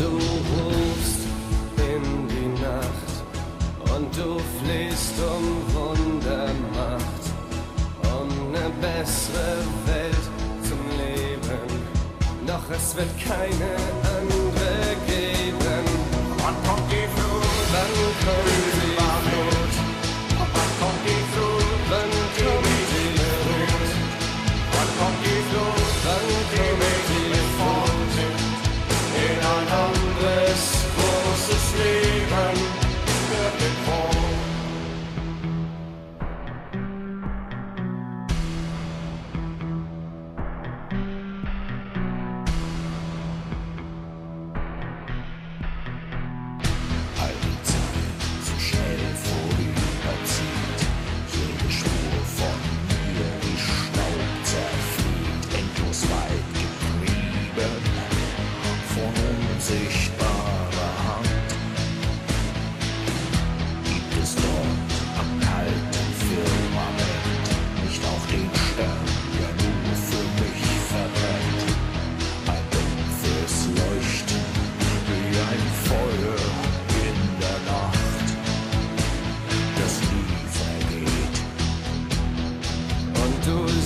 Du rufst in die Nacht und du flehst um Wundermacht, um eine bessere Welt zum Leben. Doch es wird keine andere geben. Wann kommt die Flut? Wann kommt sie?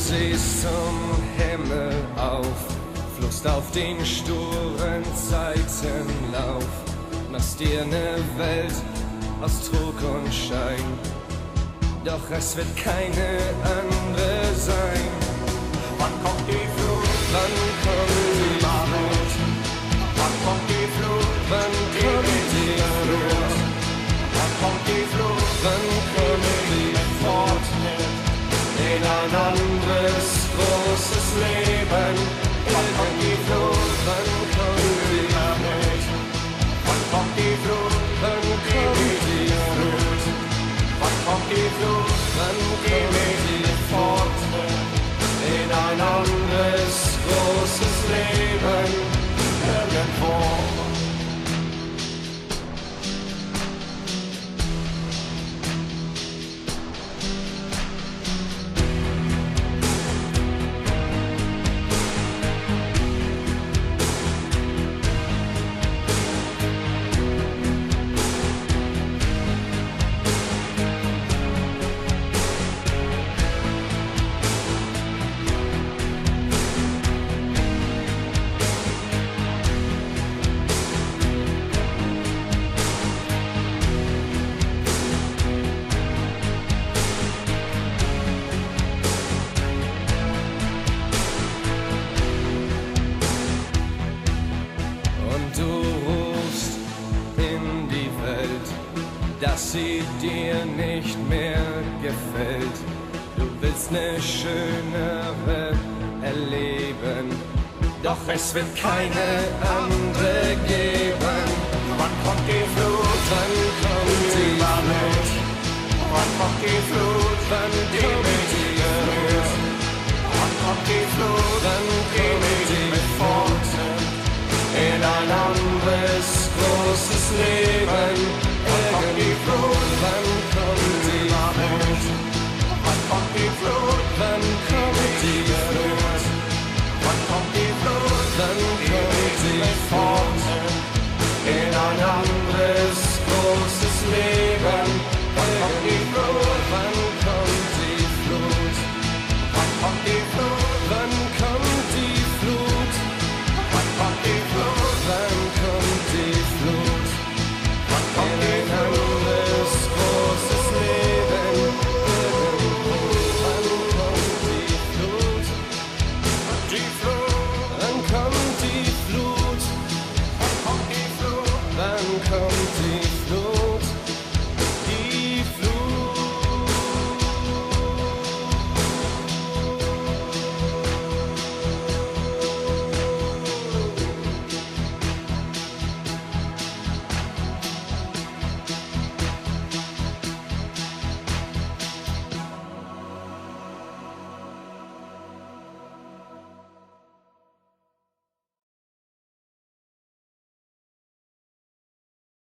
Siehst zum Himmel auf, fluchst auf den sturen Zeitenlauf, machst dir eine Welt aus Trug und Schein. Doch es wird keine andere sein. Wann kommt die Flut? Wann kommt die Flut? Wann kommt die Flut? Wann kommt die Flut? Wann kommt die Flut? Wann Leben. Kommt die Flut? Wann kommt die Flut? Wann kommt die Flut? Wann kommt die Flut? Wann kommt die Flut? Du rufst in die Welt, dass sie dir nicht mehr gefällt. Du willst eine schönere erleben, doch es wird keine andere geben. Wann kommt die Flut? Wann kommt die Flut? Wann kommt die Flut? Wann Die mich berührt. Wann kommt die Flut? Wann ein anderes großes Leben. Die Flut? Wann kommt die Flut? Wann kommt die Flut? Wann kommt die Flut? Wann kommt die Flut? Wann kommt mit fortnimmt in ein anderes großes Leben. Wann kommt die Flut? Wann kommt die Flut? Wann kommt die Flut? dann kommt die Flut.